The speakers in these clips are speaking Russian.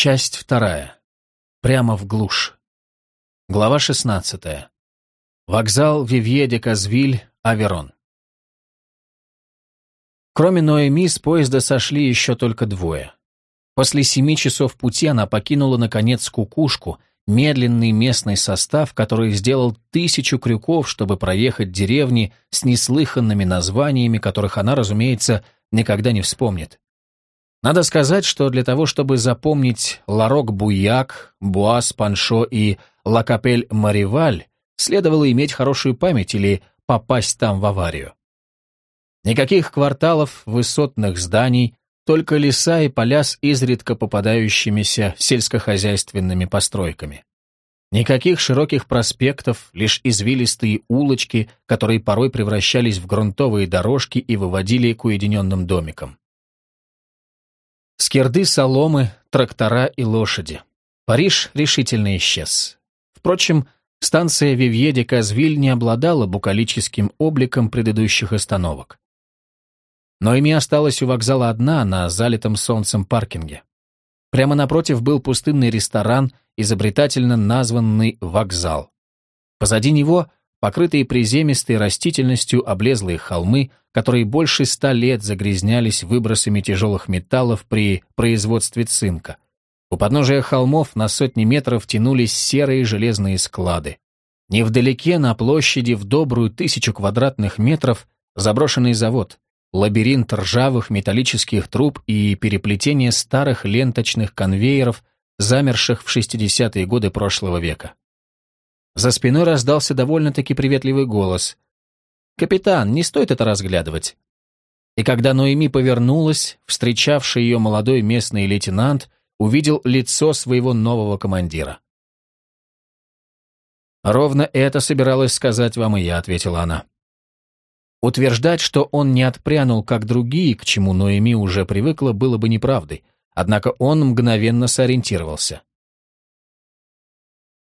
Часть вторая. Прямо в глушь. Глава 16. Вокзал Вивье-де-Казвиль, Аверон. Кроме Ноэми, с поезда сошли еще только двое. После семи часов пути она покинула, наконец, кукушку, медленный местный состав, который сделал тысячу крюков, чтобы проехать деревни с неслыханными названиями, которых она, разумеется, никогда не вспомнит. Надо сказать, что для того, чтобы запомнить Ларок-Буяк, Буас-Паншо и Лакапель-Мариваль, следовало иметь хорошую память или попасть там в аварию. Никаких кварталов, высотных зданий, только леса и поля с изредка попадающимися сельскохозяйственными постройками. Никаких широких проспектов, лишь извилистые улочки, которые порой превращались в грунтовые дорожки и выводили к уединенным домикам. Скирды соломы, трактора и лошади. Париж решительно исчез. Впрочем, станция Вивье-де-Казвиль не обладала букалическим обликом предыдущих остановок. Но Эми осталась у вокзала одна на залитом солнцем паркинге. Прямо напротив был пустынный ресторан, изобретательно названный «Вокзал». Позади него покрытые приземистой растительностью облезлые холмы, которые больше ста лет загрязнялись выбросами тяжелых металлов при производстве цинка. У подножия холмов на сотни метров тянулись серые железные склады. Невдалеке, на площади в добрую тысячу квадратных метров, заброшенный завод, лабиринт ржавых металлических труб и переплетение старых ленточных конвейеров, замерших в 60-е годы прошлого века. За спиной раздался довольно-таки приветливый голос. «Капитан, не стоит это разглядывать». И когда Ноэми повернулась, встречавший ее молодой местный лейтенант увидел лицо своего нового командира. «Ровно это собиралась сказать вам и я», — ответила она. Утверждать, что он не отпрянул, как другие, к чему Ноэми уже привыкла, было бы неправдой, однако он мгновенно сориентировался.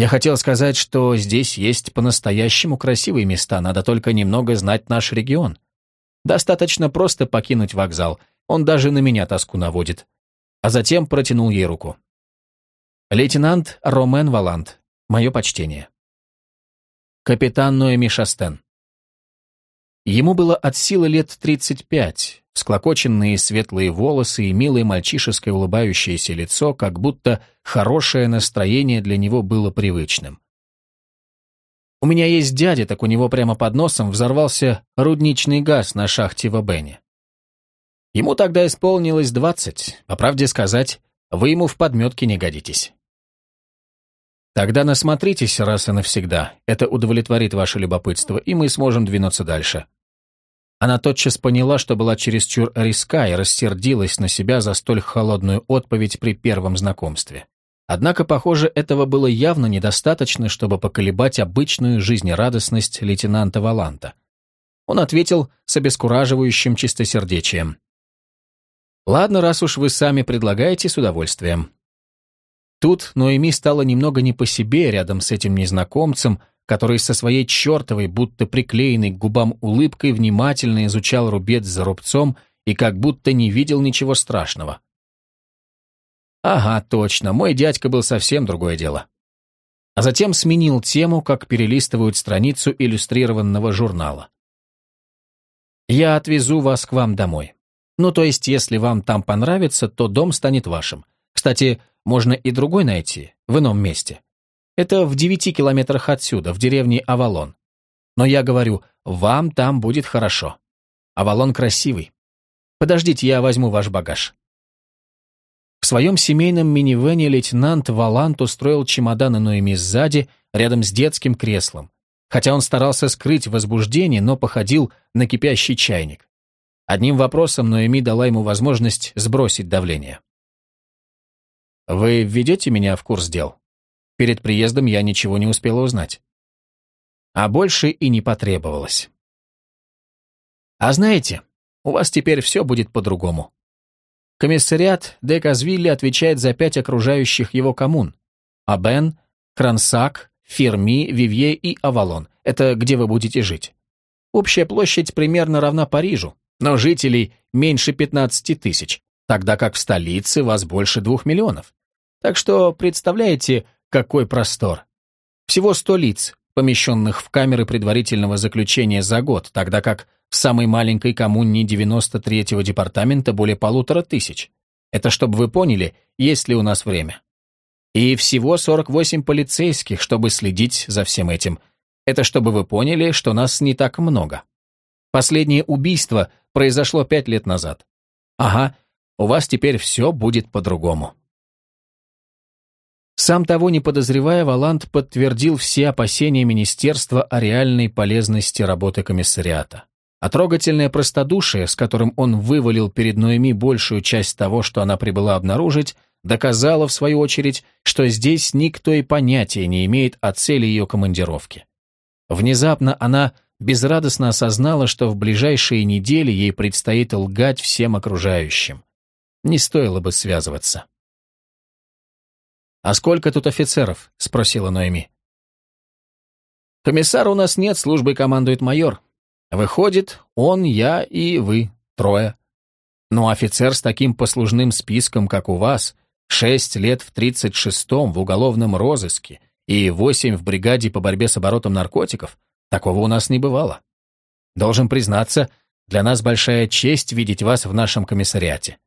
Я хотел сказать, что здесь есть по-настоящему красивые места, надо только немного знать наш регион. Достаточно просто покинуть вокзал, он даже на меня тоску наводит. А затем протянул ей руку. Лейтенант Ромен Валант, мое почтение. Капитан Ноэми Шастен. Ему было от силы лет 35, всклокоченные светлые волосы и милое мальчишеское улыбающееся лицо, как будто хорошее настроение для него было привычным. У меня есть дядя, так у него прямо под носом взорвался рудничный газ на шахте в Эбене. Ему тогда исполнилось двадцать, по правде сказать, вы ему в подметке не годитесь. Тогда насмотритесь раз и навсегда, это удовлетворит ваше любопытство, и мы сможем двинуться дальше. Она тотчас поняла, что была чересчур риска и рассердилась на себя за столь холодную отповедь при первом знакомстве. Однако, похоже, этого было явно недостаточно, чтобы поколебать обычную жизнерадостность лейтенанта Валанта. Он ответил с обескураживающим чистосердечием. «Ладно, раз уж вы сами предлагаете, с удовольствием». Тут Ноэми стало немного не по себе рядом с этим незнакомцем, который со своей чертовой, будто приклеенной к губам улыбкой, внимательно изучал рубец за рубцом и как будто не видел ничего страшного. Ага, точно, мой дядька был совсем другое дело. А затем сменил тему, как перелистывают страницу иллюстрированного журнала. Я отвезу вас к вам домой. Ну, то есть, если вам там понравится, то дом станет вашим. Кстати, можно и другой найти, в ином месте. Это в девяти километрах отсюда, в деревне Авалон. Но я говорю, вам там будет хорошо. Авалон красивый. Подождите, я возьму ваш багаж. В своем семейном минивэне лейтенант Валант устроил чемоданы Ноэми сзади, рядом с детским креслом. Хотя он старался скрыть возбуждение, но походил на кипящий чайник. Одним вопросом Ноэми дала ему возможность сбросить давление. «Вы введете меня в курс дел?» Перед приездом я ничего не успела узнать. А больше и не потребовалось. А знаете, у вас теперь все будет по-другому. Комиссариат де Казвилли отвечает за пять окружающих его коммун. Абен, Крансак, Ферми, Вивье и Авалон. Это где вы будете жить. Общая площадь примерно равна Парижу, но жителей меньше 15 тысяч, тогда как в столице вас больше двух миллионов. Так что представляете, какой простор. Всего сто лиц, помещенных в камеры предварительного заключения за год, тогда как в самой маленькой коммуне 93-го департамента более полутора тысяч. Это чтобы вы поняли, есть ли у нас время. И всего 48 полицейских, чтобы следить за всем этим. Это чтобы вы поняли, что нас не так много. Последнее убийство произошло пять лет назад. Ага, у вас теперь все будет по-другому. Сам того не подозревая, Валанд подтвердил все опасения министерства о реальной полезности работы комиссариата. А трогательное простодушие, с которым он вывалил перед Ноэми большую часть того, что она прибыла обнаружить, доказало, в свою очередь, что здесь никто и понятия не имеет о цели ее командировки. Внезапно она безрадостно осознала, что в ближайшие недели ей предстоит лгать всем окружающим. Не стоило бы связываться. «А сколько тут офицеров?» — спросила Ноэми. «Комиссара у нас нет, службой командует майор. Выходит, он, я и вы, трое. Но офицер с таким послужным списком, как у вас, шесть лет в тридцать шестом в уголовном розыске и восемь в бригаде по борьбе с оборотом наркотиков, такого у нас не бывало. Должен признаться, для нас большая честь видеть вас в нашем комиссариате.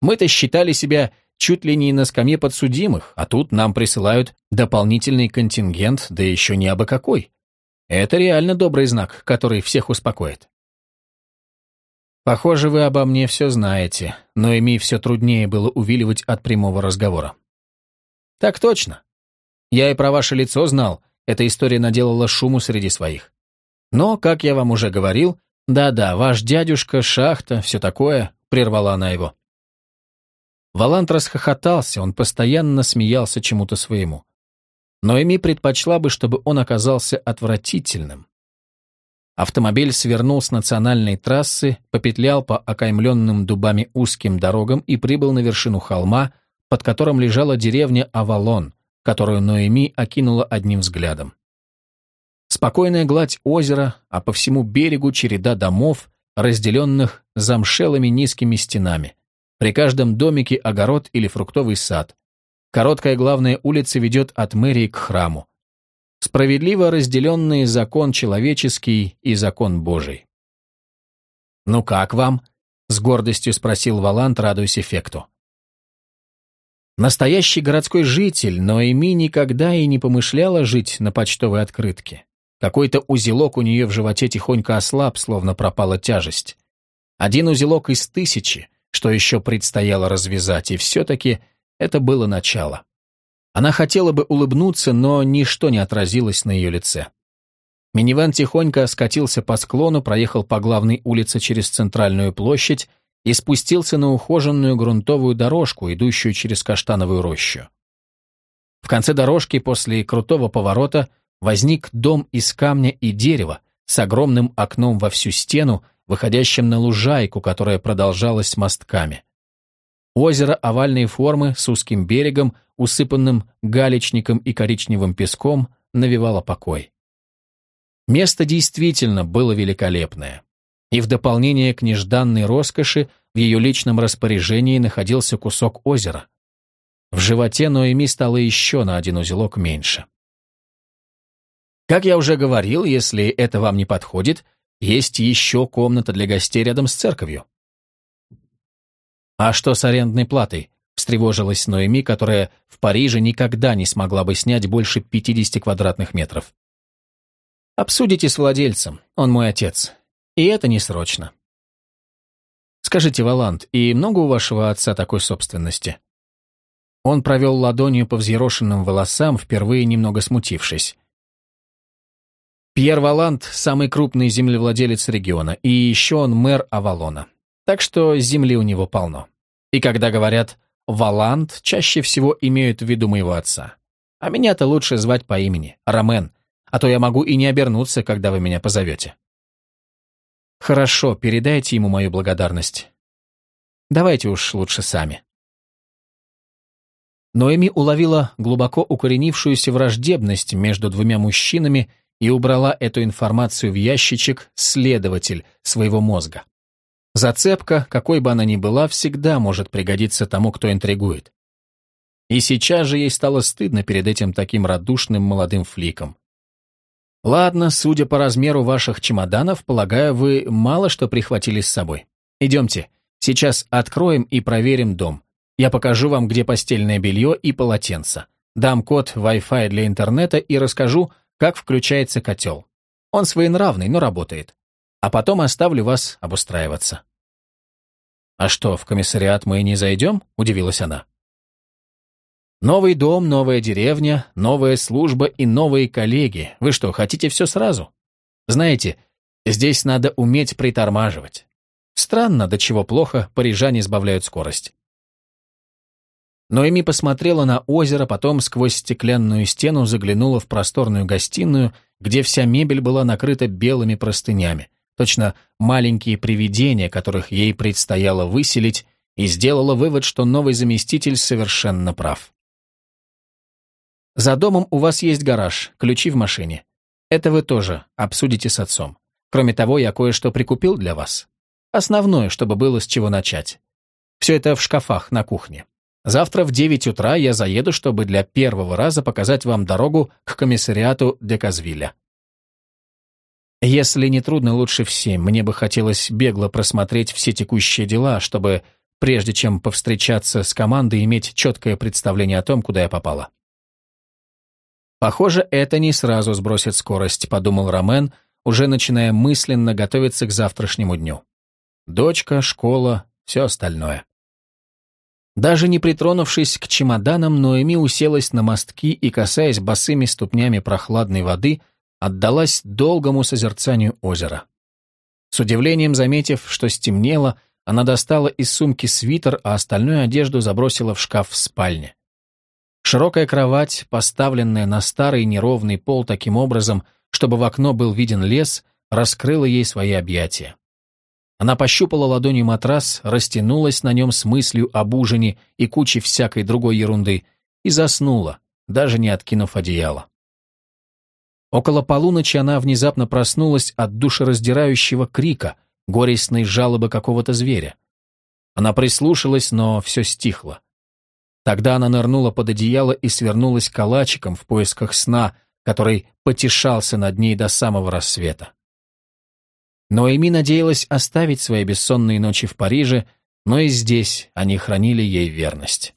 Мы-то считали себя чуть ли не на скамье подсудимых, а тут нам присылают дополнительный контингент, да еще не абы какой. Это реально добрый знак, который всех успокоит. Похоже, вы обо мне все знаете, но Эми все труднее было увиливать от прямого разговора. Так точно. Я и про ваше лицо знал, эта история наделала шуму среди своих. Но, как я вам уже говорил, да-да, ваш дядюшка, шахта, все такое, прервала она его. Валант расхохотался, он постоянно смеялся чему-то своему. Но Эми предпочла бы, чтобы он оказался отвратительным. Автомобиль свернул с национальной трассы, попетлял по окаймленным дубами узким дорогам и прибыл на вершину холма, под которым лежала деревня Авалон, которую Ноэми окинула одним взглядом. Спокойная гладь озера, а по всему берегу череда домов, разделенных замшелыми низкими стенами – при каждом домике огород или фруктовый сад. Короткая главная улица ведет от мэрии к храму. Справедливо разделенный закон человеческий и закон Божий. «Ну как вам?» — с гордостью спросил Валант, радуясь эффекту. Настоящий городской житель, но Эми никогда и не помышляла жить на почтовой открытке. Какой-то узелок у нее в животе тихонько ослаб, словно пропала тяжесть. Один узелок из тысячи, что еще предстояло развязать, и все-таки это было начало. Она хотела бы улыбнуться, но ничто не отразилось на ее лице. Минивэн тихонько скатился по склону, проехал по главной улице через центральную площадь и спустился на ухоженную грунтовую дорожку, идущую через каштановую рощу. В конце дорожки после крутого поворота возник дом из камня и дерева с огромным окном во всю стену, выходящим на лужайку, которая продолжалась мостками. Озеро овальной формы с узким берегом, усыпанным галечником и коричневым песком, навевало покой. Место действительно было великолепное. И в дополнение к нежданной роскоши в ее личном распоряжении находился кусок озера. В животе Ноэми стало еще на один узелок меньше. Как я уже говорил, если это вам не подходит, есть еще комната для гостей рядом с церковью. А что с арендной платой? Встревожилась Ноэми, которая в Париже никогда не смогла бы снять больше 50 квадратных метров. Обсудите с владельцем, он мой отец. И это не срочно. Скажите, Валант, и много у вашего отца такой собственности? Он провел ладонью по взъерошенным волосам, впервые немного смутившись. Пьер Валант – самый крупный землевладелец региона, и еще он мэр Авалона. Так что земли у него полно. И когда говорят «Валант», чаще всего имеют в виду моего отца. А меня-то лучше звать по имени – Ромен, а то я могу и не обернуться, когда вы меня позовете. Хорошо, передайте ему мою благодарность. Давайте уж лучше сами. Ноэми уловила глубоко укоренившуюся враждебность между двумя мужчинами – и убрала эту информацию в ящичек «следователь» своего мозга. Зацепка, какой бы она ни была, всегда может пригодиться тому, кто интригует. И сейчас же ей стало стыдно перед этим таким радушным молодым фликом. Ладно, судя по размеру ваших чемоданов, полагаю, вы мало что прихватили с собой. Идемте, сейчас откроем и проверим дом. Я покажу вам, где постельное белье и полотенце. Дам код Wi-Fi для интернета и расскажу, как включается котел. Он своенравный, но работает. А потом оставлю вас обустраиваться. «А что, в комиссариат мы не зайдем?» – удивилась она. «Новый дом, новая деревня, новая служба и новые коллеги. Вы что, хотите все сразу? Знаете, здесь надо уметь притормаживать. Странно, до чего плохо парижане сбавляют скорость». Ноэми посмотрела на озеро, потом сквозь стеклянную стену заглянула в просторную гостиную, где вся мебель была накрыта белыми простынями, точно маленькие привидения, которых ей предстояло выселить, и сделала вывод, что новый заместитель совершенно прав. За домом у вас есть гараж, ключи в машине. Это вы тоже обсудите с отцом. Кроме того, я кое-что прикупил для вас. Основное, чтобы было с чего начать. Все это в шкафах на кухне. Завтра в 9 утра я заеду, чтобы для первого раза показать вам дорогу к комиссариату Деказвиля. Если не трудно, лучше в семь. Мне бы хотелось бегло просмотреть все текущие дела, чтобы, прежде чем повстречаться с командой, иметь четкое представление о том, куда я попала. Похоже, это не сразу сбросит скорость, подумал Ромен, уже начиная мысленно готовиться к завтрашнему дню. Дочка, школа, все остальное. Даже не притронувшись к чемоданам, Ноэми уселась на мостки и, касаясь босыми ступнями прохладной воды, отдалась долгому созерцанию озера. С удивлением заметив, что стемнело, она достала из сумки свитер, а остальную одежду забросила в шкаф в спальне. Широкая кровать, поставленная на старый неровный пол таким образом, чтобы в окно был виден лес, раскрыла ей свои объятия. Она пощупала ладонью матрас, растянулась на нем с мыслью об ужине и куче всякой другой ерунды и заснула, даже не откинув одеяло. Около полуночи она внезапно проснулась от душераздирающего крика, горестной жалобы какого-то зверя. Она прислушалась, но все стихло. Тогда она нырнула под одеяло и свернулась калачиком в поисках сна, который потешался над ней до самого рассвета. Но Эми надеялась оставить свои бессонные ночи в Париже, но и здесь они хранили ей верность.